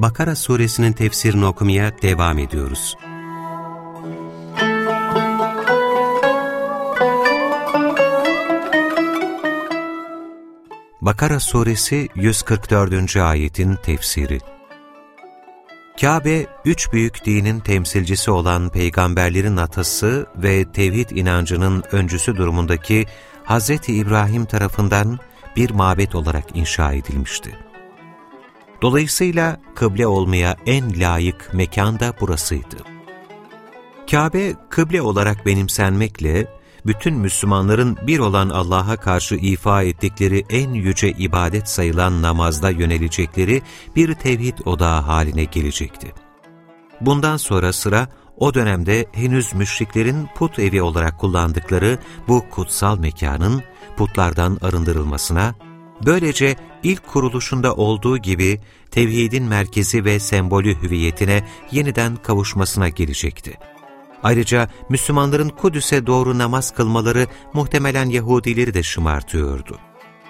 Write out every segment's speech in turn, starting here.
Bakara suresinin tefsirini okumaya devam ediyoruz. Bakara suresi 144. ayetin tefsiri Kabe, üç büyük dinin temsilcisi olan peygamberlerin atası ve tevhid inancının öncüsü durumundaki Hz. İbrahim tarafından bir mabet olarak inşa edilmişti. Dolayısıyla kıble olmaya en layık mekan da burasıydı. Kabe, kıble olarak benimsenmekle, bütün Müslümanların bir olan Allah'a karşı ifa ettikleri en yüce ibadet sayılan namazda yönelecekleri bir tevhid odağı haline gelecekti. Bundan sonra sıra o dönemde henüz müşriklerin put evi olarak kullandıkları bu kutsal mekanın putlardan arındırılmasına, böylece ilk kuruluşunda olduğu gibi tevhidin merkezi ve sembolü hüviyetine yeniden kavuşmasına gelecekti. Ayrıca Müslümanların Kudüs'e doğru namaz kılmaları muhtemelen Yahudileri de şımartıyordu.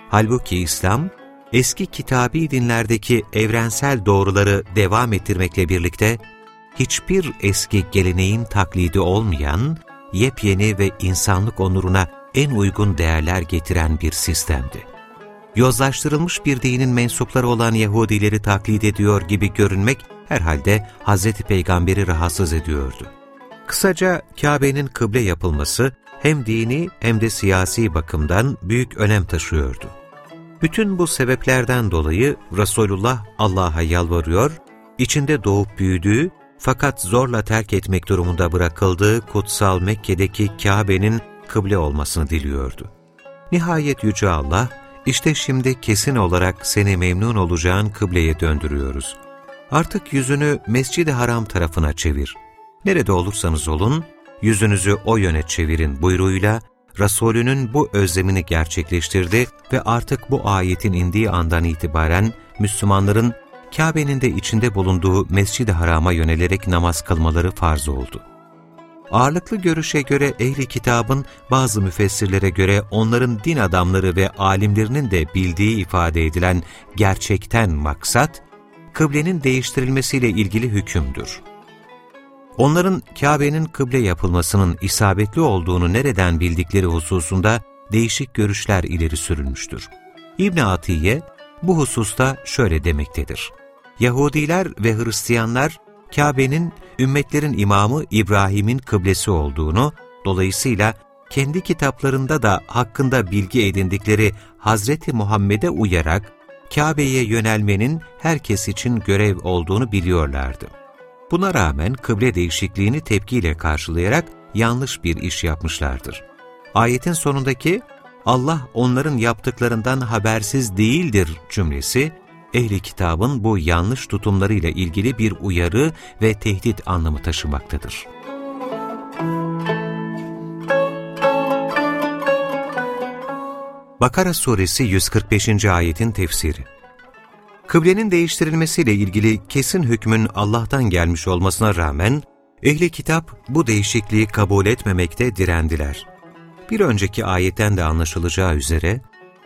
Halbuki İslam, eski kitabi dinlerdeki evrensel doğruları devam ettirmekle birlikte, hiçbir eski geleneğin taklidi olmayan, yepyeni ve insanlık onuruna en uygun değerler getiren bir sistemdi. Yozlaştırılmış bir dinin mensupları olan Yahudileri taklit ediyor gibi görünmek herhalde Hz. Peygamber'i rahatsız ediyordu. Kısaca Kabe'nin kıble yapılması hem dini hem de siyasi bakımdan büyük önem taşıyordu. Bütün bu sebeplerden dolayı Resulullah Allah'a yalvarıyor, içinde doğup büyüdüğü fakat zorla terk etmek durumunda bırakıldığı kutsal Mekke'deki Kabe'nin kıble olmasını diliyordu. Nihayet Yüce Allah, işte şimdi kesin olarak seni memnun olacağın kıbleye döndürüyoruz. Artık yüzünü Mescid-i Haram tarafına çevir. Nerede olursanız olun, yüzünüzü o yöne çevirin buyruğuyla, Resulünün bu özlemini gerçekleştirdi ve artık bu ayetin indiği andan itibaren Müslümanların Kabe'nin de içinde bulunduğu Mescid-i Haram'a yönelerek namaz kılmaları farz oldu. Ağırlıklı görüşe göre ehli kitabın bazı müfessirlere göre onların din adamları ve alimlerinin de bildiği ifade edilen gerçekten maksat, kıblenin değiştirilmesiyle ilgili hükümdür. Onların Kabe'nin kıble yapılmasının isabetli olduğunu nereden bildikleri hususunda değişik görüşler ileri sürülmüştür. İbn Atiye bu hususta şöyle demektedir. Yahudiler ve Hristiyanlar Kabe'nin ümmetlerin imamı İbrahim'in kıblesi olduğunu, dolayısıyla kendi kitaplarında da hakkında bilgi edindikleri Hazreti Muhammed'e uyarak Kabe'ye yönelmenin herkes için görev olduğunu biliyorlardı. Buna rağmen kıble değişikliğini tepkiyle karşılayarak yanlış bir iş yapmışlardır. Ayetin sonundaki Allah onların yaptıklarından habersiz değildir cümlesi, ehli kitabın bu yanlış tutumlarıyla ilgili bir uyarı ve tehdit anlamı taşımaktadır. Bakara Suresi 145. ayetin tefsiri Kıblenin değiştirilmesiyle ilgili kesin hükmün Allah'tan gelmiş olmasına rağmen, ehli kitap bu değişikliği kabul etmemekte direndiler. Bir önceki ayetten de anlaşılacağı üzere,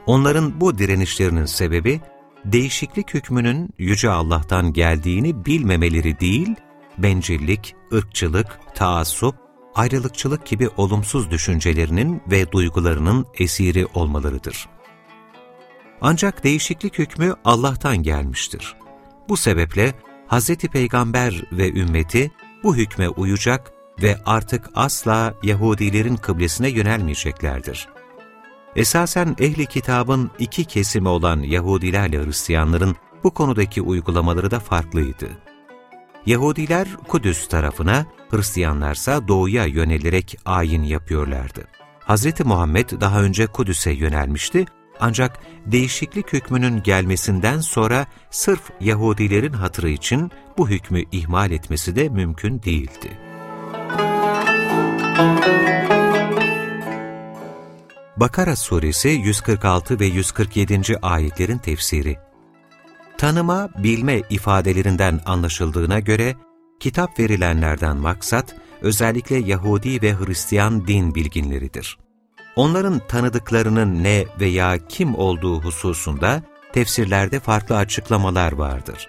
onların bu direnişlerinin sebebi, değişiklik hükmünün Yüce Allah'tan geldiğini bilmemeleri değil, bencillik, ırkçılık, taassup, ayrılıkçılık gibi olumsuz düşüncelerinin ve duygularının esiri olmalarıdır. Ancak değişiklik hükmü Allah'tan gelmiştir. Bu sebeple Hz. Peygamber ve ümmeti bu hükme uyacak ve artık asla Yahudilerin kıblesine yönelmeyeceklerdir. Esasen ehli kitabın iki kesimi olan Yahudilerle Hristiyanların bu konudaki uygulamaları da farklıydı. Yahudiler Kudüs tarafına, Hristiyanlarsa doğuya yönelerek ayin yapıyorlardı. Hz. Muhammed daha önce Kudüs'e yönelmişti Ancak değişiklik hükmünün gelmesinden sonra sırf Yahudilerin hatırı için bu hükmü ihmal etmesi de mümkün değildi. Bakara suresi 146 ve 147. ayetlerin tefsiri Tanıma, bilme ifadelerinden anlaşıldığına göre, kitap verilenlerden maksat, özellikle Yahudi ve Hristiyan din bilginleridir. Onların tanıdıklarının ne veya kim olduğu hususunda tefsirlerde farklı açıklamalar vardır.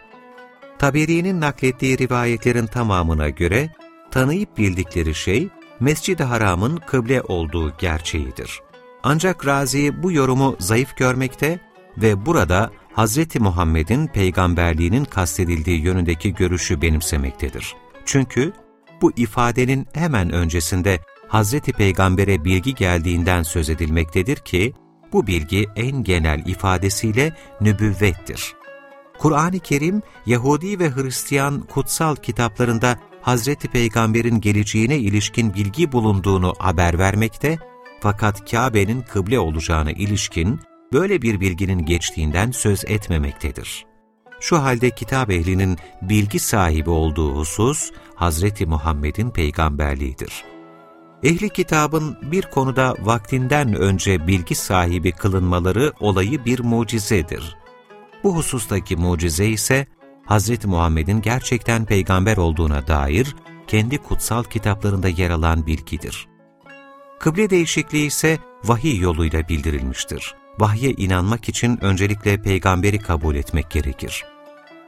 Taberi'nin naklettiği rivayetlerin tamamına göre, tanıyıp bildikleri şey, Mescid-i Haram'ın kıble olduğu gerçeğidir. Ancak Razi bu yorumu zayıf görmekte ve burada Hz. Muhammed'in peygamberliğinin kastedildiği yönündeki görüşü benimsemektedir. Çünkü bu ifadenin hemen öncesinde Hz. Peygamber'e bilgi geldiğinden söz edilmektedir ki, bu bilgi en genel ifadesiyle nübüvvettir. Kur'an-ı Kerim, Yahudi ve Hristiyan kutsal kitaplarında Hz. Peygamber'in geleceğine ilişkin bilgi bulunduğunu haber vermekte, fakat Kabe'nin kıble olacağına ilişkin böyle bir bilginin geçtiğinden söz etmemektedir. Şu halde kitap ehlinin bilgi sahibi olduğu husus, Hazreti Muhammed'in peygamberliğidir. Ehli kitabın bir konuda vaktinden önce bilgi sahibi kılınmaları olayı bir mucizedir. Bu husustaki mucize ise, Hz. Muhammed'in gerçekten peygamber olduğuna dair kendi kutsal kitaplarında yer alan bilgidir. Kıble değişikliği ise vahiy yoluyla bildirilmiştir. Vahye inanmak için öncelikle peygamberi kabul etmek gerekir.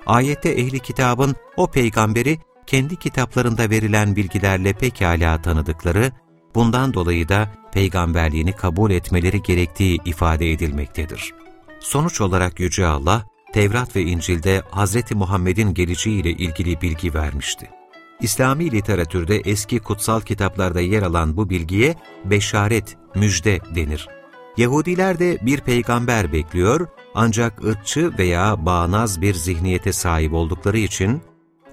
Ayette ehli kitabın o peygamberi kendi kitaplarında verilen bilgilerle pekala tanıdıkları, bundan dolayı da peygamberliğini kabul etmeleri gerektiği ifade edilmektedir. Sonuç olarak Yüce Allah, Tevrat ve İncil'de Hz. Muhammed'in geleceğiyle ilgili bilgi vermişti. İslami literatürde eski kutsal kitaplarda yer alan bu bilgiye beşaret, müjde denir. Yahudiler de bir peygamber bekliyor ancak ırkçı veya bağnaz bir zihniyete sahip oldukları için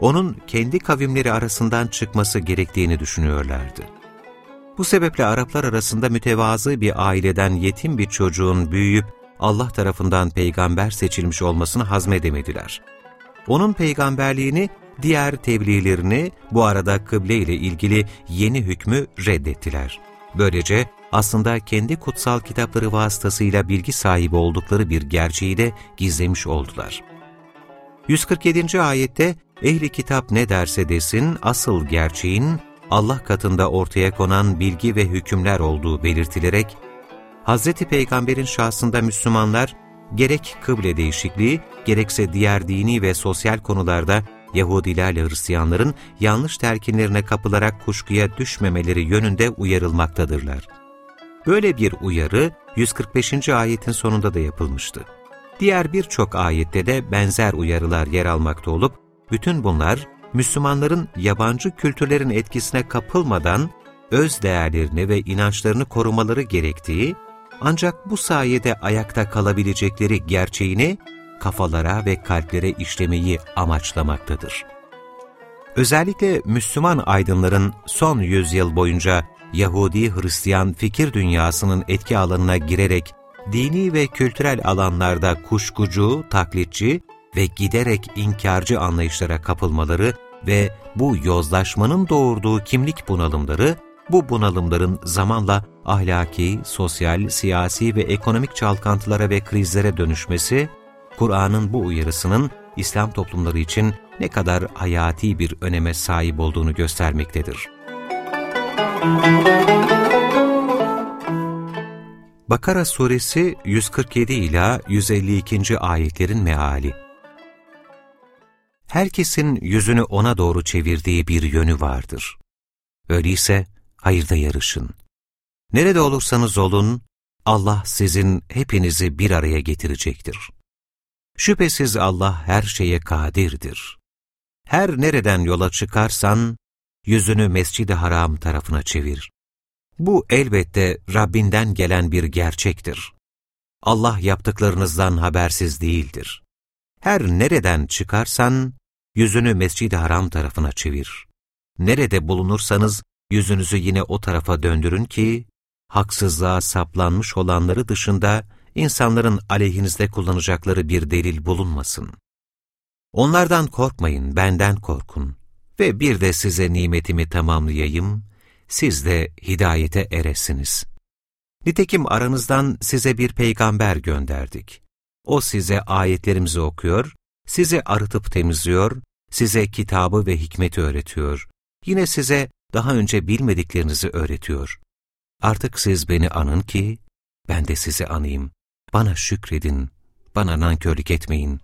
onun kendi kavimleri arasından çıkması gerektiğini düşünüyorlardı. Bu sebeple Araplar arasında mütevazı bir aileden yetim bir çocuğun büyüyüp Allah tarafından peygamber seçilmiş olmasını hazmedemediler. Onun peygamberliğini diğer tebliğlerini bu arada kıble ile ilgili yeni hükmü reddettiler. Böylece aslında kendi kutsal kitapları vasıtasıyla bilgi sahibi oldukları bir gerçeği de gizlemiş oldular. 147. ayette ehli kitap ne derse desin asıl gerçeğin Allah katında ortaya konan bilgi ve hükümler olduğu belirtilerek, Hz. Peygamber'in şahsında Müslümanlar gerek kıble değişikliği, gerekse diğer dini ve sosyal konularda Yahudilerle Hristiyanların yanlış telkinlerine kapılarak kuşkuya düşmemeleri yönünde uyarılmaktadırlar. Böyle bir uyarı 145. ayetin sonunda da yapılmıştı. Diğer birçok ayette de benzer uyarılar yer almakta olup, bütün bunlar Müslümanların yabancı kültürlerin etkisine kapılmadan öz değerlerini ve inançlarını korumaları gerektiği, ancak bu sayede ayakta kalabilecekleri gerçeğini kafalara ve kalplere işlemeyi amaçlamaktadır. Özellikle Müslüman aydınların son yüzyıl boyunca Yahudi-Hristiyan fikir dünyasının etki alanına girerek dini ve kültürel alanlarda kuşkucu, taklitçi ve giderek inkarcı anlayışlara kapılmaları ve bu yozlaşmanın doğurduğu kimlik bunalımları, bu bunalımların zamanla ahlaki, sosyal, siyasi ve ekonomik çalkantılara ve krizlere dönüşmesi, Kur'an'ın bu uyarısının İslam toplumları için ne kadar hayati bir öneme sahip olduğunu göstermektedir. Bakara suresi 147 ila 152. ayetlerin meali. Herkesin yüzünü ona doğru çevirdiği bir yönü vardır. Öyleyse hayırda yarışın. Nerede olursanız olun, Allah sizin hepinizi bir araya getirecektir. Şüphesiz Allah her şeye kadirdir. Her nereden yola çıkarsan, yüzünü Mescid-i Haram tarafına çevir. Bu elbette Rabbinden gelen bir gerçektir. Allah yaptıklarınızdan habersiz değildir. Her nereden çıkarsan, yüzünü Mescid-i Haram tarafına çevir. Nerede bulunursanız, yüzünüzü yine o tarafa döndürün ki, haksızlığa saplanmış olanları dışında insanların aleyhinizde kullanacakları bir delil bulunmasın. Onlardan korkmayın, benden korkun ve bir de size nimetimi tamamlayayım, siz de hidayete eresiniz. Nitekim aranızdan size bir peygamber gönderdik. O size ayetlerimizi okuyor, sizi arıtıp temizliyor, size kitabı ve hikmeti öğretiyor. Yine size daha önce bilmediklerinizi öğretiyor. Artık siz beni anın ki, ben de sizi anayım. Bana şükredin, bana nankörlük etmeyin.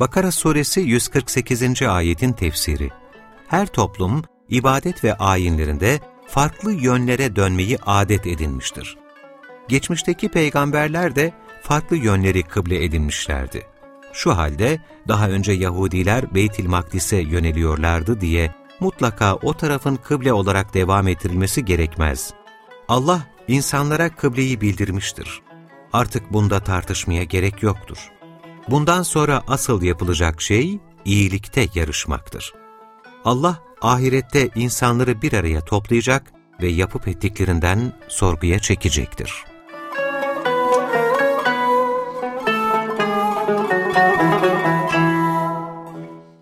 Bakara suresi 148. ayetin tefsiri Her toplum, ibadet ve ayinlerinde farklı yönlere dönmeyi adet edinmiştir. Geçmişteki peygamberler de farklı yönleri kıble edinmişlerdi. Şu halde daha önce Yahudiler Beytil Makdis'e yöneliyorlardı diye mutlaka o tarafın kıble olarak devam ettirilmesi gerekmez. Allah insanlara kıbleyi bildirmiştir. Artık bunda tartışmaya gerek yoktur. Bundan sonra asıl yapılacak şey iyilikte yarışmaktır. Allah ahirette insanları bir araya toplayacak ve yapıp ettiklerinden sorguya çekecektir.